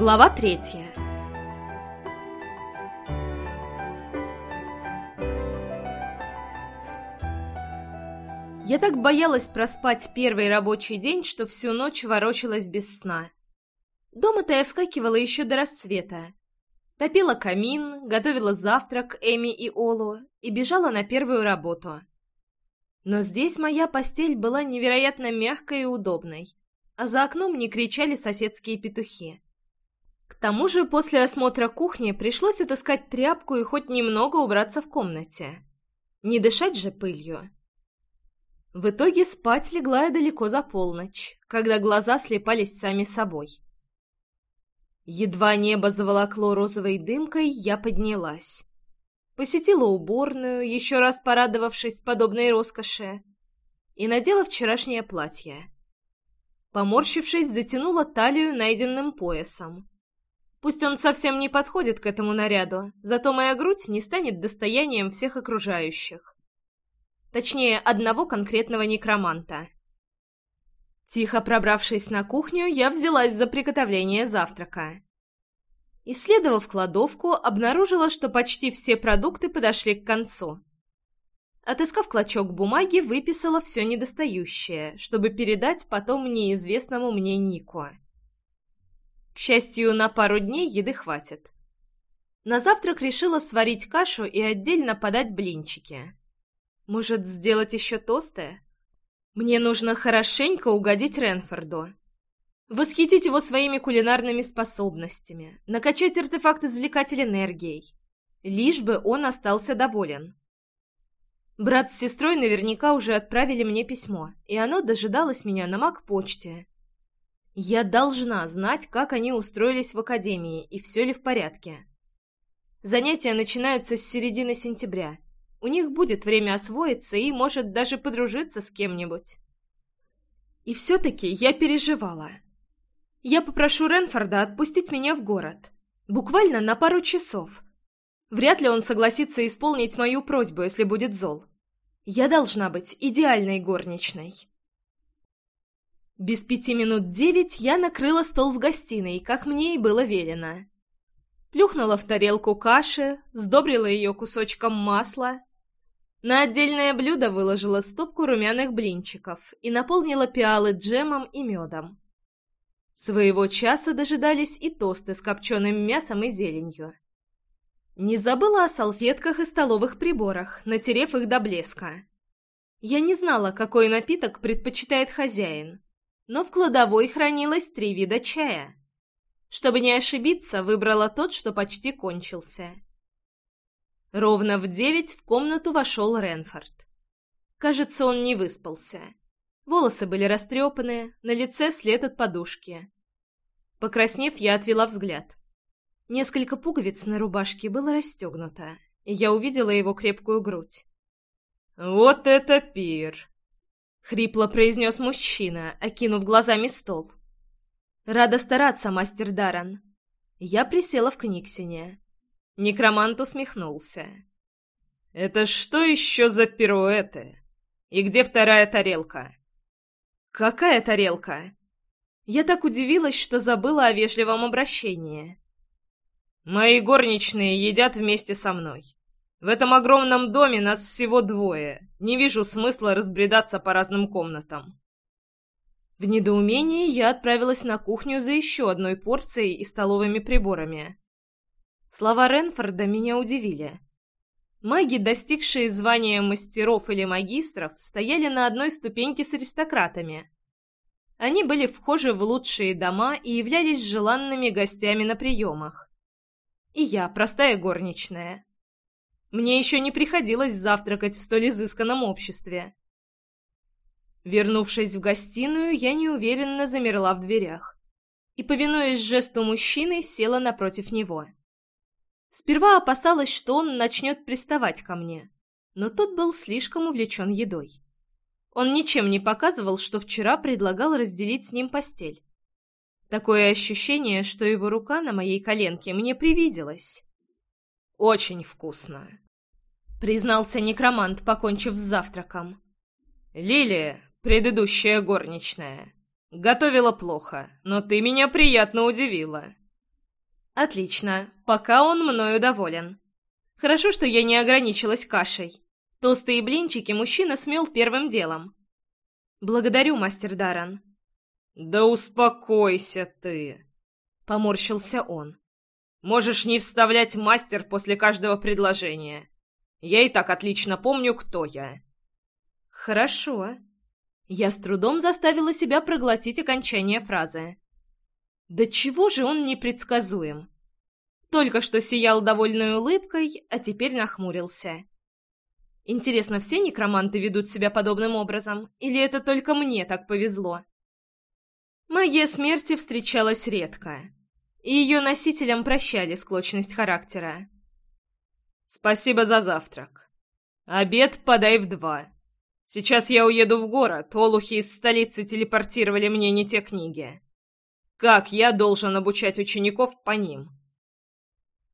Глава третья. Я так боялась проспать первый рабочий день, что всю ночь ворочалась без сна. Дома-то я вскакивала еще до рассвета. Топила камин, готовила завтрак Эми и Олу и бежала на первую работу. Но здесь моя постель была невероятно мягкой и удобной, а за окном не кричали соседские петухи. К тому же после осмотра кухни пришлось отыскать тряпку и хоть немного убраться в комнате. Не дышать же пылью. В итоге спать легла я далеко за полночь, когда глаза слепались сами собой. Едва небо заволокло розовой дымкой, я поднялась. Посетила уборную, еще раз порадовавшись подобной роскоши, и надела вчерашнее платье. Поморщившись, затянула талию найденным поясом. Пусть он совсем не подходит к этому наряду, зато моя грудь не станет достоянием всех окружающих. Точнее, одного конкретного некроманта. Тихо пробравшись на кухню, я взялась за приготовление завтрака. Исследовав кладовку, обнаружила, что почти все продукты подошли к концу. Отыскав клочок бумаги, выписала все недостающее, чтобы передать потом неизвестному мне Нику. К счастью, на пару дней еды хватит. На завтрак решила сварить кашу и отдельно подать блинчики. Может, сделать еще тосты? Мне нужно хорошенько угодить Ренфорду. Восхитить его своими кулинарными способностями, накачать артефакт-извлекатель энергией. Лишь бы он остался доволен. Брат с сестрой наверняка уже отправили мне письмо, и оно дожидалось меня на маг-почте я должна знать, как они устроились в академии и все ли в порядке. Занятия начинаются с середины сентября. У них будет время освоиться и, может, даже подружиться с кем-нибудь. И все-таки я переживала. Я попрошу Ренфорда отпустить меня в город. Буквально на пару часов. Вряд ли он согласится исполнить мою просьбу, если будет зол. Я должна быть идеальной горничной. Без пяти минут девять я накрыла стол в гостиной, как мне и было велено. Плюхнула в тарелку каши, сдобрила ее кусочком масла. На отдельное блюдо выложила стопку румяных блинчиков и наполнила пиалы джемом и медом. Своего часа дожидались и тосты с копченым мясом и зеленью. Не забыла о салфетках и столовых приборах, натерев их до блеска. Я не знала, какой напиток предпочитает хозяин, но в кладовой хранилось три вида чая. Чтобы не ошибиться, выбрала тот, что почти кончился. Ровно в девять в комнату вошел Ренфорд. Кажется, он не выспался. Волосы были растрепаны, на лице след от подушки. Покраснев, я отвела взгляд. Несколько пуговиц на рубашке было расстегнуто, и я увидела его крепкую грудь. «Вот это пир!» Хрипло произнес мужчина, окинув глазами стол. «Рада стараться, мастер Даран. Я присела в книгсине. Некромант усмехнулся. «Это что еще за пируэты? И где вторая тарелка?» «Какая тарелка?» Я так удивилась, что забыла о вежливом обращении. «Мои горничные едят вместе со мной. В этом огромном доме нас всего двое. Не вижу смысла разбредаться по разным комнатам. В недоумении я отправилась на кухню за еще одной порцией и столовыми приборами. Слова Ренфорда меня удивили. Маги, достигшие звания мастеров или магистров, стояли на одной ступеньке с аристократами. Они были вхожи в лучшие дома и являлись желанными гостями на приемах. И я, простая горничная, мне еще не приходилось завтракать в столь изысканном обществе. Вернувшись в гостиную, я неуверенно замерла в дверях и, повинуясь жесту мужчины, села напротив него. Сперва опасалась, что он начнет приставать ко мне, но тот был слишком увлечен едой. Он ничем не показывал, что вчера предлагал разделить с ним постель. Такое ощущение, что его рука на моей коленке мне привиделась. Очень вкусно!» Признался некромант, покончив с завтраком. «Лилия, предыдущая горничная, готовила плохо, но ты меня приятно удивила». «Отлично, пока он мною доволен. Хорошо, что я не ограничилась кашей. Толстые блинчики мужчина смел первым делом». «Благодарю, мастер Даран». «Да успокойся ты!» — поморщился он. Можешь не вставлять мастер после каждого предложения. Я и так отлично помню, кто я». «Хорошо». Я с трудом заставила себя проглотить окончание фразы. «Да чего же он непредсказуем?» Только что сиял довольной улыбкой, а теперь нахмурился. Интересно, все некроманты ведут себя подобным образом, или это только мне так повезло? Магия смерти встречалась редко и ее носителям прощали склочность характера. «Спасибо за завтрак. Обед подай в два. Сейчас я уеду в город, олухи из столицы телепортировали мне не те книги. Как я должен обучать учеников по ним?»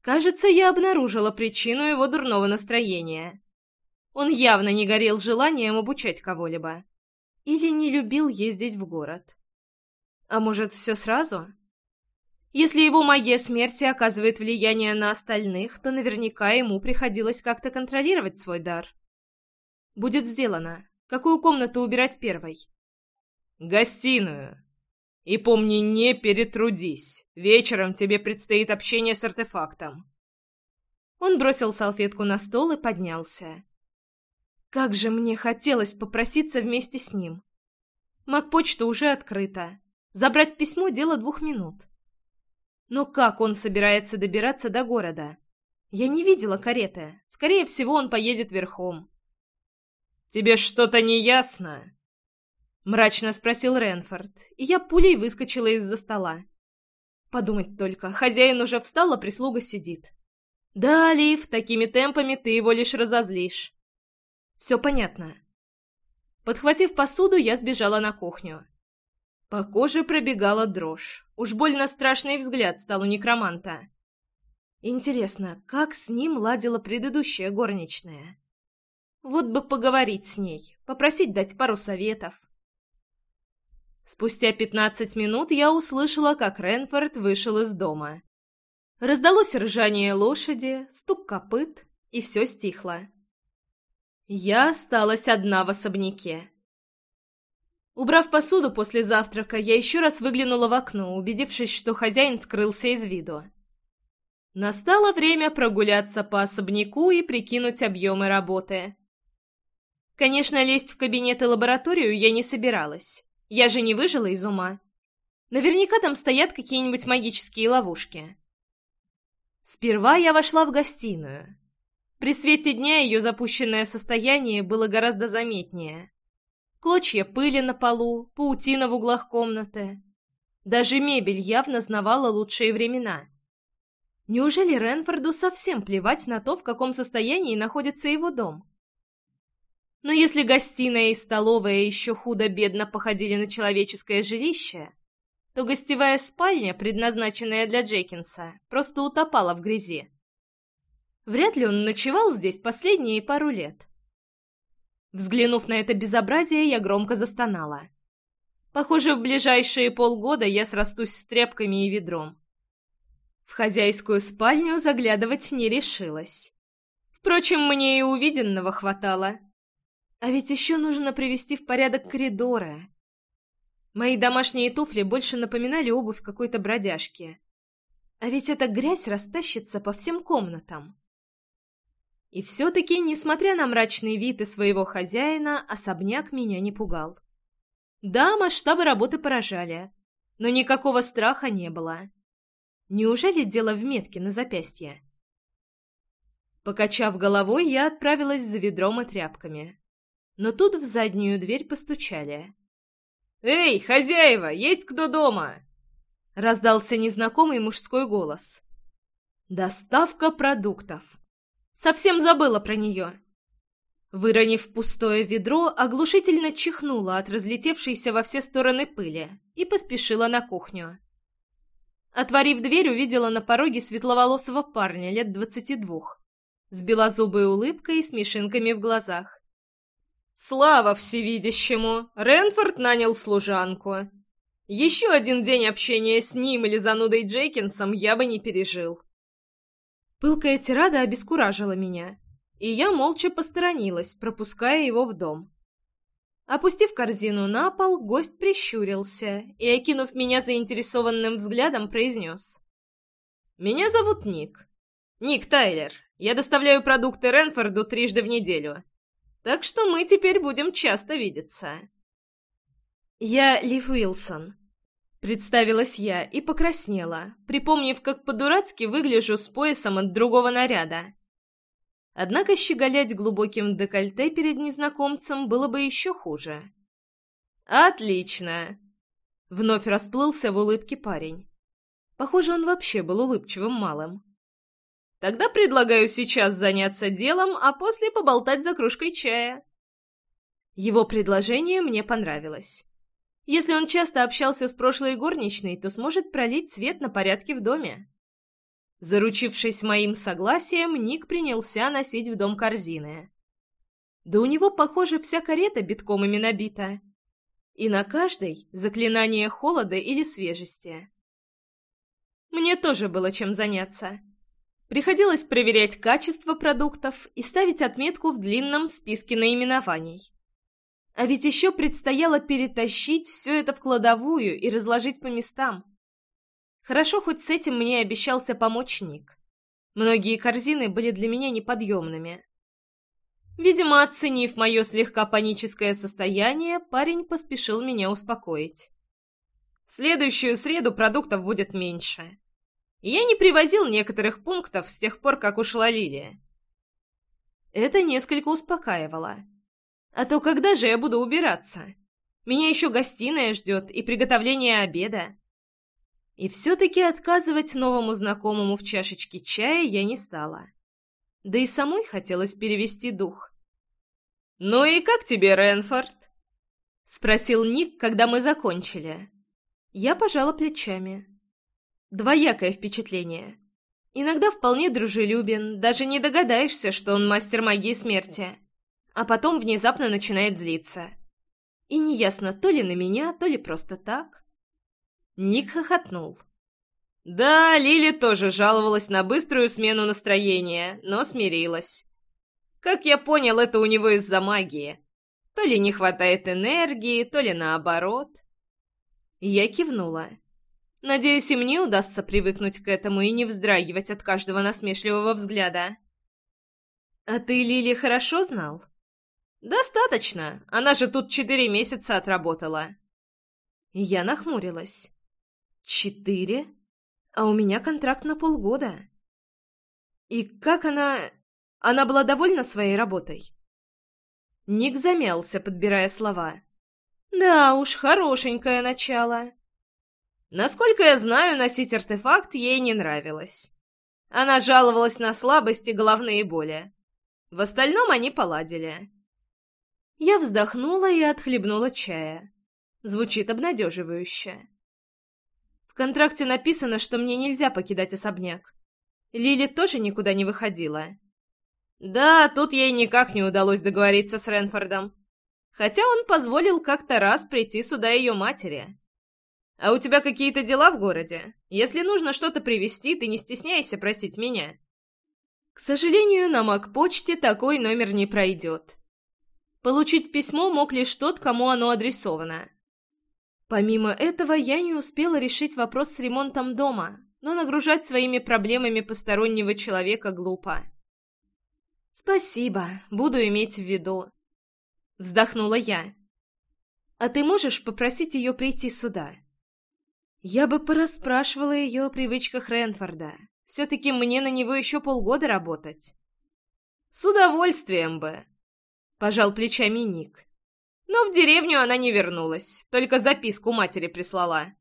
Кажется, я обнаружила причину его дурного настроения. Он явно не горел желанием обучать кого-либо. Или не любил ездить в город. А может, все сразу? Если его магия смерти оказывает влияние на остальных, то наверняка ему приходилось как-то контролировать свой дар. Будет сделано. Какую комнату убирать первой? Гостиную. И помни, не перетрудись. Вечером тебе предстоит общение с артефактом. Он бросил салфетку на стол и поднялся. Как же мне хотелось попроситься вместе с ним. Макпочта уже открыта. Забрать письмо – дело двух минут. Но как он собирается добираться до города? Я не видела кареты. Скорее всего, он поедет верхом. «Тебе что-то не ясно?» Мрачно спросил Ренфорд, и я пулей выскочила из-за стола. Подумать только, хозяин уже встал, а прислуга сидит. «Да, Лив, такими темпами ты его лишь разозлишь». «Все понятно». Подхватив посуду, я сбежала на кухню. По коже пробегала дрожь. Уж больно страшный взгляд стал у некроманта. Интересно, как с ним ладила предыдущая горничная? Вот бы поговорить с ней, попросить дать пару советов. Спустя пятнадцать минут я услышала, как Ренфорд вышел из дома. Раздалось ржание лошади, стук копыт, и все стихло. Я осталась одна в особняке. Убрав посуду после завтрака, я еще раз выглянула в окно, убедившись, что хозяин скрылся из виду. Настало время прогуляться по особняку и прикинуть объемы работы. Конечно, лезть в кабинет и лабораторию я не собиралась. Я же не выжила из ума. Наверняка там стоят какие-нибудь магические ловушки. Сперва я вошла в гостиную. При свете дня ее запущенное состояние было гораздо заметнее клочья пыли на полу, паутина в углах комнаты. Даже мебель явно знавала лучшие времена. Неужели Ренфорду совсем плевать на то, в каком состоянии находится его дом? Но если гостиная и столовая еще худо-бедно походили на человеческое жилище, то гостевая спальня, предназначенная для Джекинса, просто утопала в грязи. Вряд ли он ночевал здесь последние пару лет. Взглянув на это безобразие, я громко застонала. Похоже, в ближайшие полгода я срастусь с тряпками и ведром. В хозяйскую спальню заглядывать не решилась. Впрочем, мне и увиденного хватало. А ведь еще нужно привести в порядок коридоры. Мои домашние туфли больше напоминали обувь какой-то бродяжки. А ведь эта грязь растащится по всем комнатам. И все-таки, несмотря на мрачный вид и своего хозяина, особняк меня не пугал. Да, масштабы работы поражали, но никакого страха не было. Неужели дело в метке на запястье? Покачав головой, я отправилась за ведром и тряпками. Но тут в заднюю дверь постучали. «Эй, хозяева, есть кто дома?» Раздался незнакомый мужской голос. «Доставка продуктов». Совсем забыла про нее. Выронив пустое ведро, оглушительно чихнула от разлетевшейся во все стороны пыли и поспешила на кухню. Отворив дверь, увидела на пороге светловолосого парня лет двадцати двух, с белозубой улыбкой и смешинками в глазах. «Слава всевидящему! Ренфорд нанял служанку. Еще один день общения с ним или занудой Джейкинсом я бы не пережил». Пылкая тирада обескуражила меня, и я молча посторонилась, пропуская его в дом. Опустив корзину на пол, гость прищурился и, окинув меня заинтересованным взглядом, произнес. «Меня зовут Ник. Ник Тайлер. Я доставляю продукты Ренфорду трижды в неделю. Так что мы теперь будем часто видеться». «Я Лив Уилсон. Представилась я и покраснела, припомнив, как по-дурацки выгляжу с поясом от другого наряда. Однако щеголять глубоким декольте перед незнакомцем было бы еще хуже. «Отлично!» Вновь расплылся в улыбке парень. Похоже, он вообще был улыбчивым малым. «Тогда предлагаю сейчас заняться делом, а после поболтать за кружкой чая». Его предложение мне понравилось. Если он часто общался с прошлой горничной, то сможет пролить свет на порядке в доме. Заручившись моим согласием, Ник принялся носить в дом корзины. Да у него, похоже, вся карета битком ими набита. И на каждой — заклинание холода или свежести. Мне тоже было чем заняться. Приходилось проверять качество продуктов и ставить отметку в длинном списке наименований. А ведь еще предстояло перетащить все это в кладовую и разложить по местам. Хорошо, хоть с этим мне обещался помощник. Многие корзины были для меня неподъемными. Видимо, оценив мое слегка паническое состояние, парень поспешил меня успокоить. В следующую среду продуктов будет меньше. Я не привозил некоторых пунктов с тех пор, как ушла Лилия. Это несколько успокаивало. А то когда же я буду убираться? Меня еще гостиная ждет и приготовление обеда. И все-таки отказывать новому знакомому в чашечке чая я не стала. Да и самой хотелось перевести дух. «Ну и как тебе, Ренфорд?» — спросил Ник, когда мы закончили. Я пожала плечами. Двоякое впечатление. Иногда вполне дружелюбен, даже не догадаешься, что он мастер магии смерти а потом внезапно начинает злиться. И неясно, то ли на меня, то ли просто так. Ник хохотнул. Да, Лили тоже жаловалась на быструю смену настроения, но смирилась. Как я понял, это у него из-за магии. То ли не хватает энергии, то ли наоборот. Я кивнула. Надеюсь, и мне удастся привыкнуть к этому и не вздрагивать от каждого насмешливого взгляда. «А ты Лили хорошо знал?» «Достаточно. Она же тут четыре месяца отработала». Я нахмурилась. «Четыре? А у меня контракт на полгода». «И как она... Она была довольна своей работой?» Ник замялся, подбирая слова. «Да уж, хорошенькое начало». Насколько я знаю, носить артефакт ей не нравилось. Она жаловалась на слабости, головные боли. В остальном они поладили. Я вздохнула и отхлебнула чая. Звучит обнадеживающе. В контракте написано, что мне нельзя покидать особняк. Лили тоже никуда не выходила. Да, тут ей никак не удалось договориться с Ренфордом. Хотя он позволил как-то раз прийти сюда ее матери. А у тебя какие-то дела в городе? Если нужно что-то привезти, ты не стесняйся просить меня. К сожалению, на Макпочте такой номер не пройдет. Получить письмо мог лишь тот, кому оно адресовано. Помимо этого, я не успела решить вопрос с ремонтом дома, но нагружать своими проблемами постороннего человека глупо. «Спасибо, буду иметь в виду», — вздохнула я. «А ты можешь попросить ее прийти сюда?» Я бы порасспрашивала ее о привычках Ренфорда. Все-таки мне на него еще полгода работать. «С удовольствием бы!» Пожал плечами Ник. Но в деревню она не вернулась, только записку матери прислала.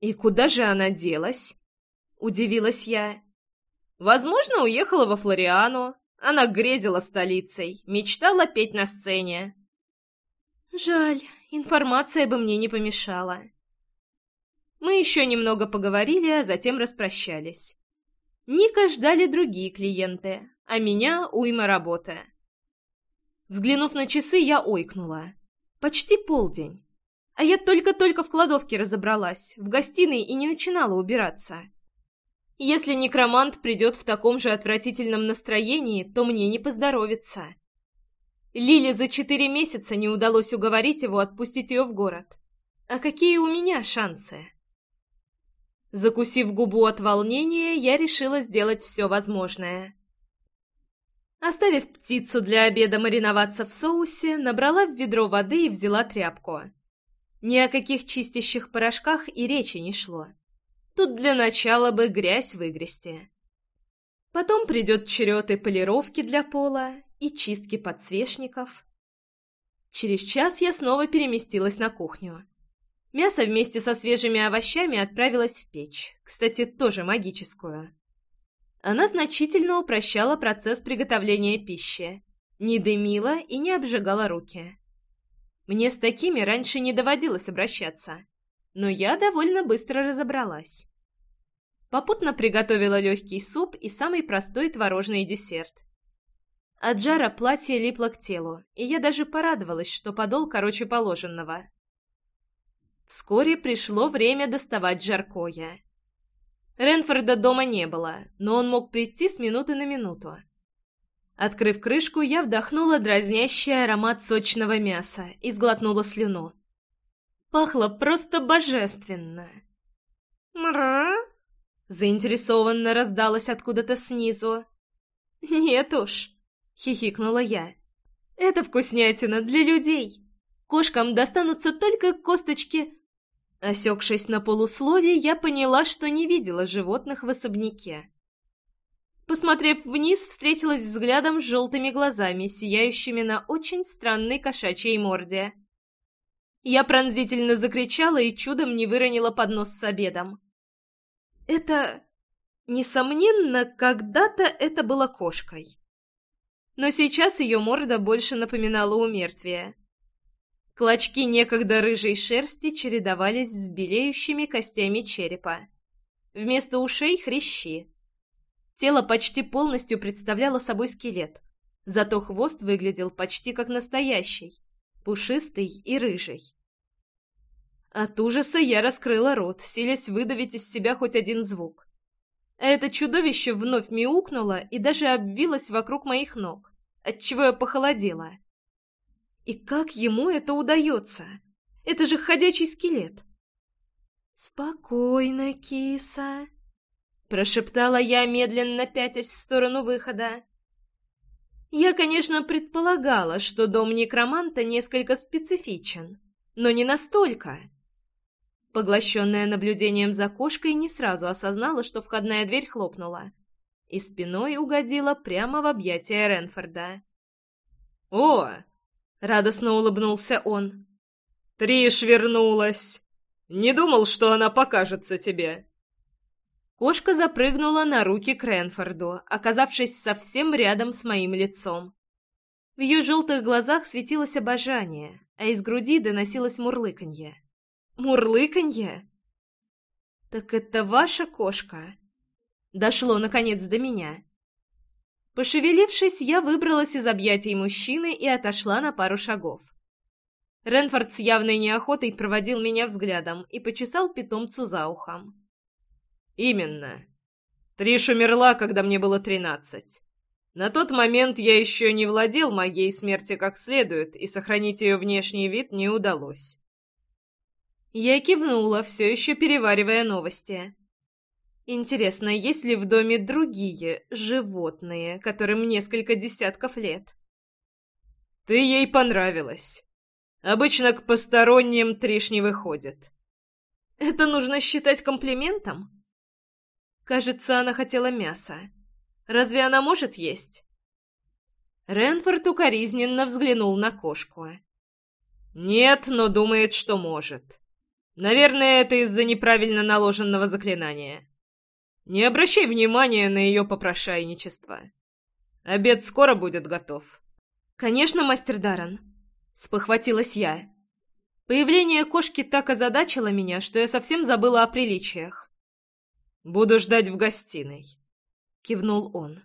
«И куда же она делась?» – удивилась я. «Возможно, уехала во Флориану. Она грезила столицей, мечтала петь на сцене». «Жаль, информация бы мне не помешала». Мы еще немного поговорили, а затем распрощались. Ника ждали другие клиенты, а меня уйма работы. Взглянув на часы, я ойкнула. Почти полдень. А я только-только в кладовке разобралась, в гостиной и не начинала убираться. Если некромант придет в таком же отвратительном настроении, то мне не поздоровится. Лиле за четыре месяца не удалось уговорить его отпустить ее в город. А какие у меня шансы? Закусив губу от волнения, я решила сделать все возможное. Оставив птицу для обеда мариноваться в соусе, набрала в ведро воды и взяла тряпку. Ни о каких чистящих порошках и речи не шло. Тут для начала бы грязь выгрести. Потом придет черед и полировки для пола, и чистки подсвечников. Через час я снова переместилась на кухню. Мясо вместе со свежими овощами отправилось в печь, кстати, тоже магическую. Она значительно упрощала процесс приготовления пищи, не дымила и не обжигала руки. Мне с такими раньше не доводилось обращаться, но я довольно быстро разобралась. Попутно приготовила легкий суп и самый простой творожный десерт. От жара платье липло к телу, и я даже порадовалась, что подол короче положенного. Вскоре пришло время доставать жаркое. Ренфорда дома не было, но он мог прийти с минуты на минуту. Открыв крышку, я вдохнула дразнящий аромат сочного мяса и сглотнула слюну. Пахло просто божественно. «Мра?» — заинтересованно раздалось откуда-то снизу. «Нет уж», — хихикнула я. «Это вкуснятина для людей. Кошкам достанутся только косточки Осекшись на полуслове, я поняла, что не видела животных в особняке. Посмотрев вниз, встретилась взглядом с желтыми глазами, сияющими на очень странной кошачьей морде. Я пронзительно закричала и чудом не выронила поднос с обедом. Это... Несомненно, когда-то это была кошкой. Но сейчас ее морда больше напоминала умертвие. Клочки некогда рыжей шерсти чередовались с белеющими костями черепа. Вместо ушей — хрящи. Тело почти полностью представляло собой скелет, зато хвост выглядел почти как настоящий, пушистый и рыжий. От ужаса я раскрыла рот, силясь выдавить из себя хоть один звук. Это чудовище вновь мяукнуло и даже обвилось вокруг моих ног, отчего я похолодела — и как ему это удается? Это же ходячий скелет!» «Спокойно, киса!» — прошептала я, медленно пятясь в сторону выхода. Я, конечно, предполагала, что дом некроманта несколько специфичен, но не настолько. Поглощенная наблюдением за кошкой, не сразу осознала, что входная дверь хлопнула и спиной угодила прямо в объятия Ренфорда. «О, Радостно улыбнулся он. «Триш вернулась! Не думал, что она покажется тебе!» Кошка запрыгнула на руки Кренфорду, оказавшись совсем рядом с моим лицом. В ее желтых глазах светилось обожание, а из груди доносилось мурлыканье. «Мурлыканье?» «Так это ваша кошка?» Дошло, наконец, до меня. Пошевелившись, я выбралась из объятий мужчины и отошла на пару шагов. Ренфорд с явной неохотой проводил меня взглядом и почесал питомцу за ухом. «Именно. Триш умерла, когда мне было тринадцать. На тот момент я еще не владел магией смерти как следует, и сохранить ее внешний вид не удалось». Я кивнула, все еще переваривая новости. Интересно, есть ли в доме другие животные, которым несколько десятков лет? Ты ей понравилась. Обычно к посторонним триш не выходит. Это нужно считать комплиментом? Кажется, она хотела мяса. Разве она может есть? Ренфорд укоризненно взглянул на кошку. «Нет, но думает, что может. Наверное, это из-за неправильно наложенного заклинания». Не обращай внимания на ее попрошайничество. Обед скоро будет готов. Конечно, мастер Даран, спохватилась я. Появление кошки так озадачило меня, что я совсем забыла о приличиях. Буду ждать в гостиной, кивнул он.